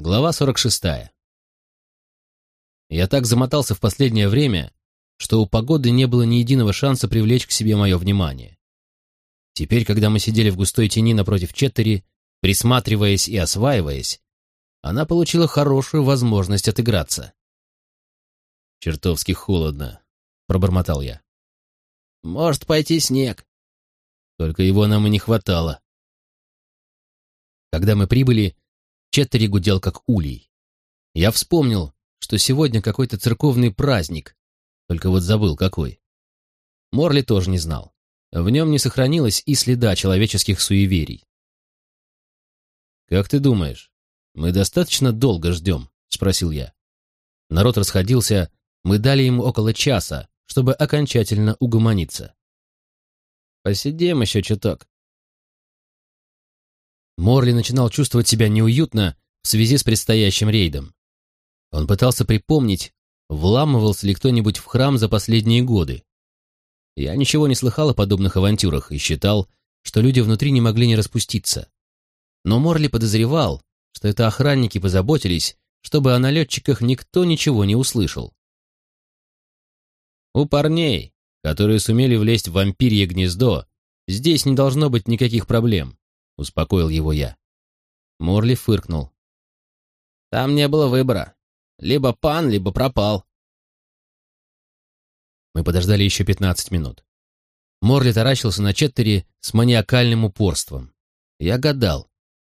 Глава 46. Я так замотался в последнее время, что у погоды не было ни единого шанса привлечь к себе мое внимание. Теперь, когда мы сидели в густой тени напротив Четтери, присматриваясь и осваиваясь, она получила хорошую возможность отыграться. «Чертовски холодно», — пробормотал я. «Может пойти снег». Только его нам и не хватало. Когда мы прибыли, Четтери гудел как улей. Я вспомнил, что сегодня какой-то церковный праздник, только вот забыл какой. Морли тоже не знал. В нем не сохранилось и следа человеческих суеверий. «Как ты думаешь, мы достаточно долго ждем?» — спросил я. Народ расходился, мы дали ему около часа, чтобы окончательно угомониться. «Посидим еще чуток», Морли начинал чувствовать себя неуютно в связи с предстоящим рейдом. Он пытался припомнить, вламывался ли кто-нибудь в храм за последние годы. Я ничего не слыхал о подобных авантюрах и считал, что люди внутри не могли не распуститься. Но Морли подозревал, что это охранники позаботились, чтобы о налетчиках никто ничего не услышал. У парней, которые сумели влезть в вампирье гнездо, здесь не должно быть никаких проблем успокоил его я. Морли фыркнул. Там не было выбора. Либо пан, либо пропал. Мы подождали еще пятнадцать минут. Морли таращился на Четтери с маниакальным упорством. Я гадал,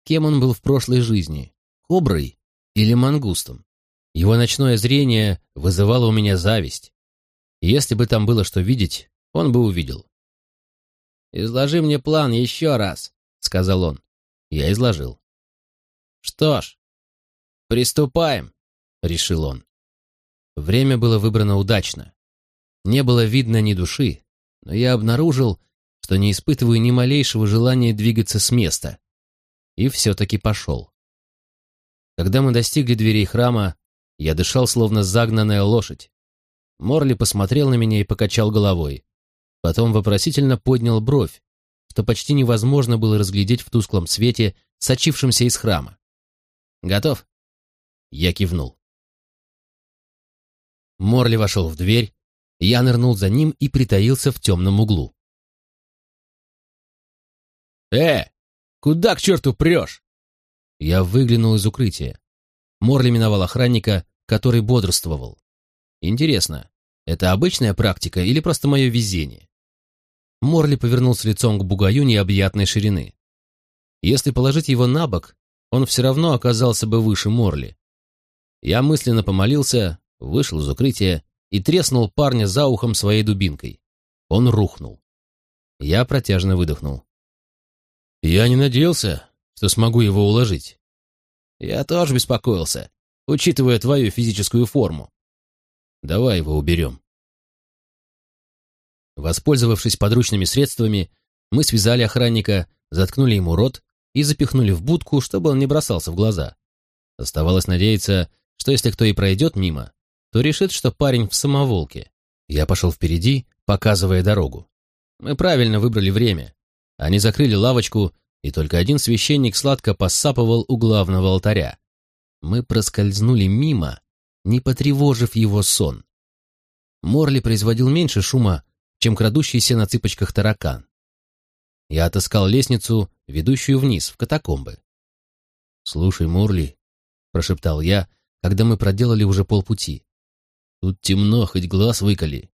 кем он был в прошлой жизни, коброй или мангустом. Его ночное зрение вызывало у меня зависть. Если бы там было что видеть, он бы увидел. «Изложи мне план еще раз», — сказал он. Я изложил. «Что ж, приступаем», — решил он. Время было выбрано удачно. Не было видно ни души, но я обнаружил, что не испытываю ни малейшего желания двигаться с места. И все-таки пошел. Когда мы достигли дверей храма, я дышал, словно загнанная лошадь. Морли посмотрел на меня и покачал головой. Потом вопросительно поднял бровь, что почти невозможно было разглядеть в тусклом свете, сочившемся из храма. «Готов?» Я кивнул. Морли вошел в дверь, я нырнул за ним и притаился в темном углу. «Э, куда к черту прешь?» Я выглянул из укрытия. Морли миновал охранника, который бодрствовал. Интересно, это обычная практика или просто мое везение? Морли повернулся лицом к бугаю необъятной ширины. Если положить его на бок, он все равно оказался бы выше Морли. Я мысленно помолился, вышел из укрытия и треснул парня за ухом своей дубинкой. Он рухнул. Я протяжно выдохнул. Я не надеялся, что смогу его уложить. Я тоже беспокоился, учитывая твою физическую форму. Давай его уберем. Воспользовавшись подручными средствами, мы связали охранника, заткнули ему рот и запихнули в будку, чтобы он не бросался в глаза. Оставалось надеяться, что если кто и пройдет мимо, то решит, что парень в самоволке. Я пошел впереди, показывая дорогу. Мы правильно выбрали время. Они закрыли лавочку, и только один священник сладко посапывал у главного алтаря. Мы проскользнули мимо, не потревожив его сон. Морли производил меньше шума, чем крадущийся на цыпочках таракан. Я отыскал лестницу, ведущую вниз, в катакомбы. «Слушай, Мурли», — прошептал я, когда мы проделали уже полпути. «Тут темно, хоть глаз выколи.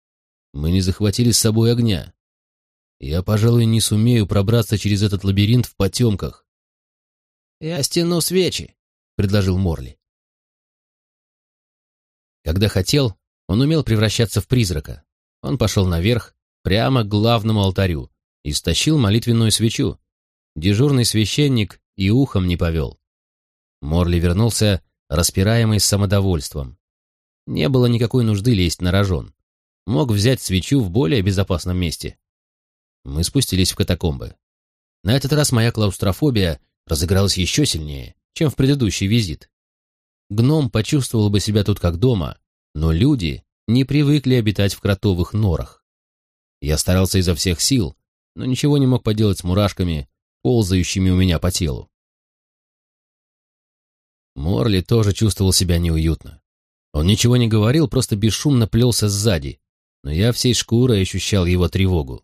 Мы не захватили с собой огня. Я, пожалуй, не сумею пробраться через этот лабиринт в потемках». «Я стяну свечи», — предложил Морли. Когда хотел, он умел превращаться в призрака. Он пошел наверх, прямо к главному алтарю, и стащил молитвенную свечу. Дежурный священник и ухом не повел. Морли вернулся, распираемый самодовольством. Не было никакой нужды лезть на рожон. Мог взять свечу в более безопасном месте. Мы спустились в катакомбы. На этот раз моя клаустрофобия разыгралась еще сильнее, чем в предыдущий визит. Гном почувствовал бы себя тут как дома, но люди не привыкли обитать в кротовых норах. Я старался изо всех сил, но ничего не мог поделать с мурашками, ползающими у меня по телу. Морли тоже чувствовал себя неуютно. Он ничего не говорил, просто бесшумно плелся сзади, но я всей шкурой ощущал его тревогу.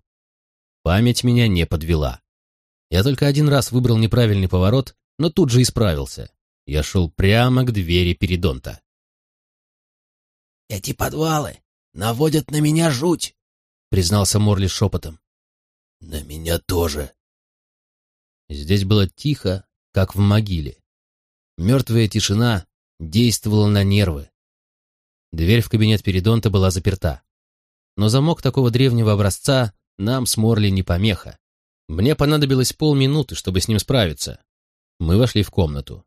Память меня не подвела. Я только один раз выбрал неправильный поворот, но тут же исправился. Я шел прямо к двери передонта. «Эти подвалы наводят на меня жуть», — признался Морли шепотом. «На меня тоже». Здесь было тихо, как в могиле. Мертвая тишина действовала на нервы. Дверь в кабинет передонта была заперта. Но замок такого древнего образца нам с Морли не помеха. Мне понадобилось полминуты, чтобы с ним справиться. Мы вошли в комнату.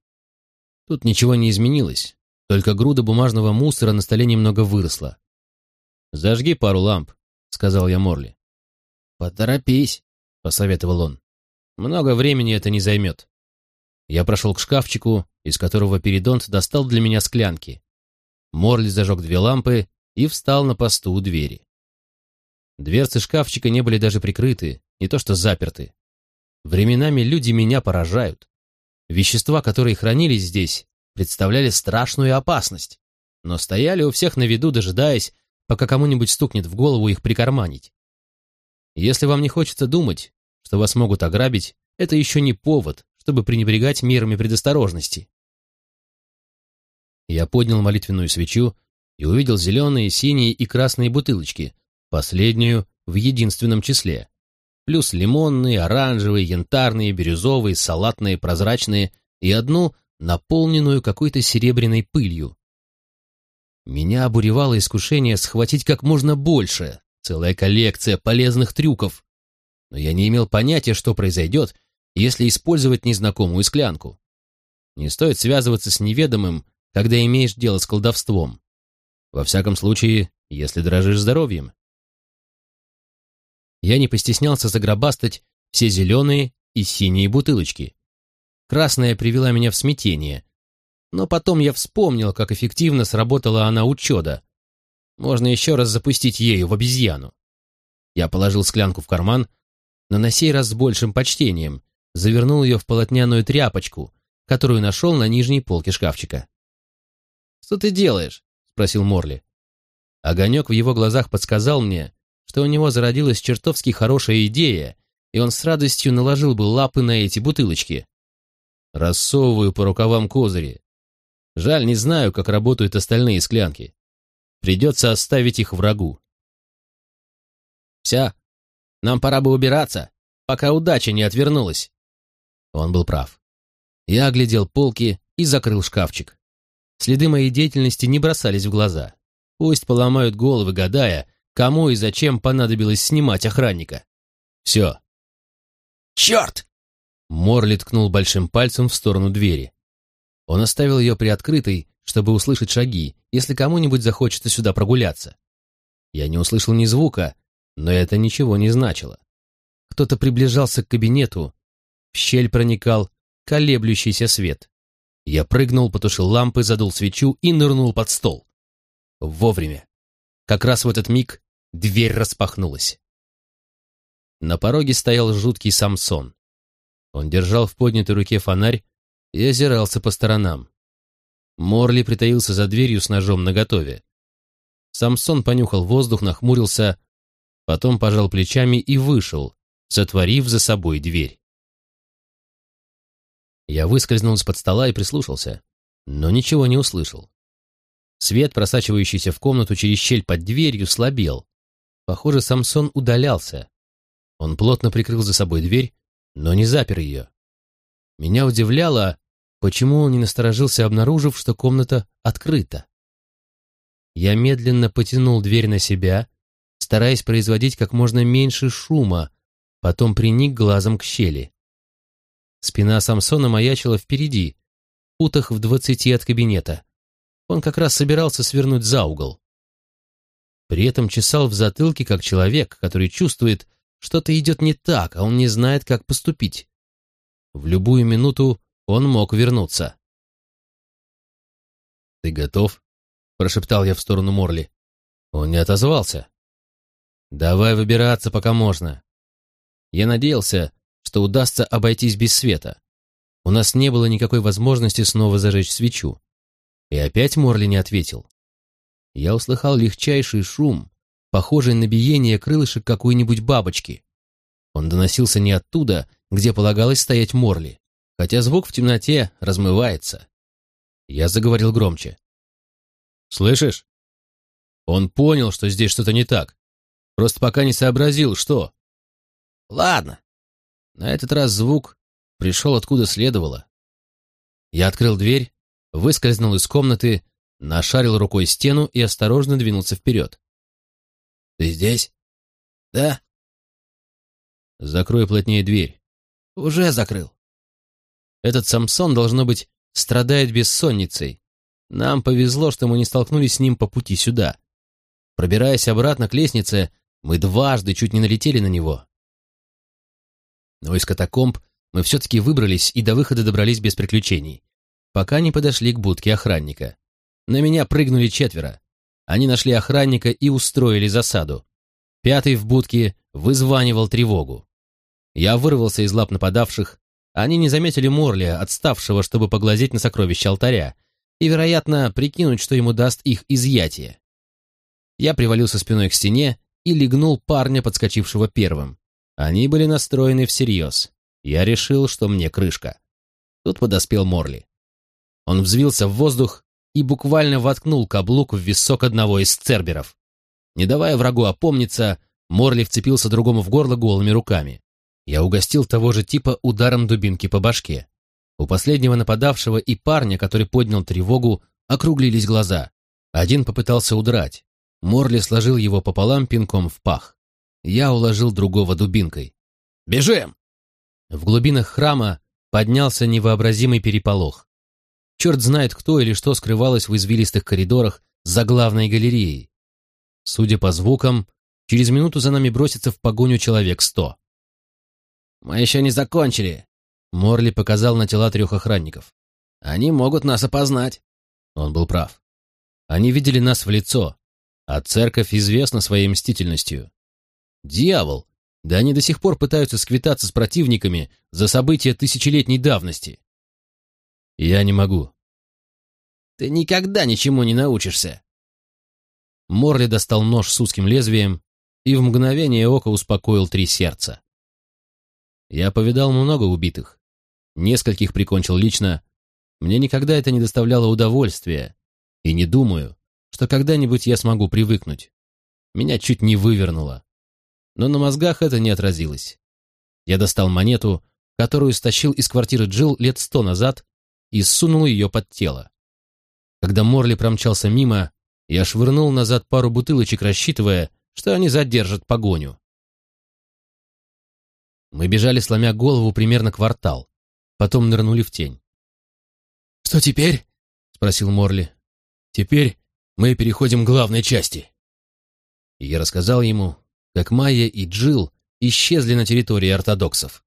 Тут ничего не изменилось, только груда бумажного мусора на столе немного выросла. «Зажги пару ламп», — сказал я Морли. «Поторопись», — посоветовал он. «Много времени это не займет». Я прошел к шкафчику, из которого Передонт достал для меня склянки. Морли зажег две лампы и встал на посту у двери. Дверцы шкафчика не были даже прикрыты, не то что заперты. Временами люди меня поражают. Вещества, которые хранились здесь, представляли страшную опасность, но стояли у всех на виду, дожидаясь, пока кому-нибудь стукнет в голову их прикарманить. Если вам не хочется думать, что вас могут ограбить, это еще не повод, чтобы пренебрегать мерами предосторожности. Я поднял молитвенную свечу и увидел зеленые, синие и красные бутылочки, последнюю в единственном числе, плюс лимонные, оранжевые, янтарные, бирюзовые, салатные, прозрачные и одну, наполненную какой-то серебряной пылью. Меня обуревало искушение схватить как можно больше, целая коллекция полезных трюков. Но я не имел понятия, что произойдет, если использовать незнакомую склянку. Не стоит связываться с неведомым, когда имеешь дело с колдовством. Во всяком случае, если дрожишь здоровьем. Я не постеснялся загробастать все зеленые и синие бутылочки. Красная привела меня в смятение. Но потом я вспомнил, как эффективно сработала она у чёда. Можно еще раз запустить ею в обезьяну. Я положил склянку в карман, но на сей раз с большим почтением, завернул ее в полотняную тряпочку, которую нашел на нижней полке шкафчика. «Что ты делаешь?» — спросил Морли. Огонек в его глазах подсказал мне, что у него зародилась чертовски хорошая идея, и он с радостью наложил бы лапы на эти бутылочки. Рассовываю по рукавам козыри. Жаль, не знаю, как работают остальные склянки. Придется оставить их врагу. «Вся, нам пора бы убираться, пока удача не отвернулась». Он был прав. Я оглядел полки и закрыл шкафчик. Следы моей деятельности не бросались в глаза. Пусть поломают головы, гадая, кому и зачем понадобилось снимать охранника. Все. «Черт!» Морли ткнул большим пальцем в сторону двери. Он оставил ее приоткрытой, чтобы услышать шаги, если кому-нибудь захочется сюда прогуляться. Я не услышал ни звука, но это ничего не значило. Кто-то приближался к кабинету, в щель проникал колеблющийся свет. Я прыгнул, потушил лампы, задул свечу и нырнул под стол. Вовремя. Как раз в этот миг дверь распахнулась. На пороге стоял жуткий Самсон. Он держал в поднятой руке фонарь и озирался по сторонам. Морли притаился за дверью с ножом наготове. Самсон понюхал воздух, нахмурился, потом пожал плечами и вышел, затворив за собой дверь. Я выскользнул из-под стола и прислушался, но ничего не услышал. Свет, просачивающийся в комнату через щель под дверью, слабел. Похоже, Самсон удалялся. Он плотно прикрыл за собой дверь, но не запер ее. Меня удивляло, почему он не насторожился, обнаружив, что комната открыта. Я медленно потянул дверь на себя, стараясь производить как можно меньше шума, потом приник глазом к щели. Спина Самсона маячила впереди, утах в двадцати от кабинета. Он как раз собирался свернуть за угол. При этом чесал в затылке, как человек, который чувствует, что-то идет не так, а он не знает, как поступить. В любую минуту он мог вернуться. «Ты готов?» — прошептал я в сторону Морли. Он не отозвался. «Давай выбираться, пока можно». Я надеялся, что удастся обойтись без света. У нас не было никакой возможности снова зажечь свечу. И опять Морли не ответил. Я услыхал легчайший шум, похожий на биение крылышек какой-нибудь бабочки. Он доносился не оттуда, где полагалось стоять Морли, хотя звук в темноте размывается. Я заговорил громче. «Слышишь? Он понял, что здесь что-то не так. Просто пока не сообразил, что...» «Ладно». На этот раз звук пришел откуда следовало. Я открыл дверь, выскользнул из комнаты, нашарил рукой стену и осторожно двинулся вперед. «Ты здесь?» «Да». «Закрой плотнее дверь». «Уже закрыл». Этот Самсон, должно быть, страдает бессонницей. Нам повезло, что мы не столкнулись с ним по пути сюда. Пробираясь обратно к лестнице, мы дважды чуть не налетели на него. Но из катакомб мы все-таки выбрались и до выхода добрались без приключений, пока не подошли к будке охранника. На меня прыгнули четверо. Они нашли охранника и устроили засаду. Пятый в будке вызванивал тревогу. Я вырвался из лап нападавших. Они не заметили Морли, отставшего, чтобы поглазеть на сокровища алтаря, и, вероятно, прикинуть, что ему даст их изъятие. Я привалился спиной к стене и легнул парня, подскочившего первым. Они были настроены всерьез. Я решил, что мне крышка. Тут подоспел Морли. Он взвился в воздух и буквально воткнул каблук в висок одного из церберов. Не давая врагу опомниться, Морли вцепился другому в горло голыми руками. Я угостил того же типа ударом дубинки по башке. У последнего нападавшего и парня, который поднял тревогу, округлились глаза. Один попытался удрать. Морли сложил его пополам пинком в пах. Я уложил другого дубинкой. «Бежим!» В глубинах храма поднялся невообразимый переполох. Черт знает, кто или что скрывалось в извилистых коридорах за главной галереей. Судя по звукам, через минуту за нами бросится в погоню человек сто. «Мы еще не закончили», — Морли показал на тела трех охранников. «Они могут нас опознать». Он был прав. Они видели нас в лицо, а церковь известна своей мстительностью. Дьявол! Да они до сих пор пытаются сквитаться с противниками за события тысячелетней давности. Я не могу. Ты никогда ничему не научишься. Морли достал нож с узким лезвием и в мгновение ока успокоил три сердца. Я повидал много убитых. Нескольких прикончил лично. Мне никогда это не доставляло удовольствия. И не думаю, что когда-нибудь я смогу привыкнуть. Меня чуть не вывернуло. Но на мозгах это не отразилось. Я достал монету, которую стащил из квартиры Джилл лет сто назад и сунул ее под тело. Когда Морли промчался мимо, я швырнул назад пару бутылочек, рассчитывая, что они задержат погоню. Мы бежали, сломя голову, примерно квартал. Потом нырнули в тень. «Что теперь?» — спросил Морли. «Теперь мы переходим к главной части». И я рассказал ему, как Майя и Джилл исчезли на территории ортодоксов.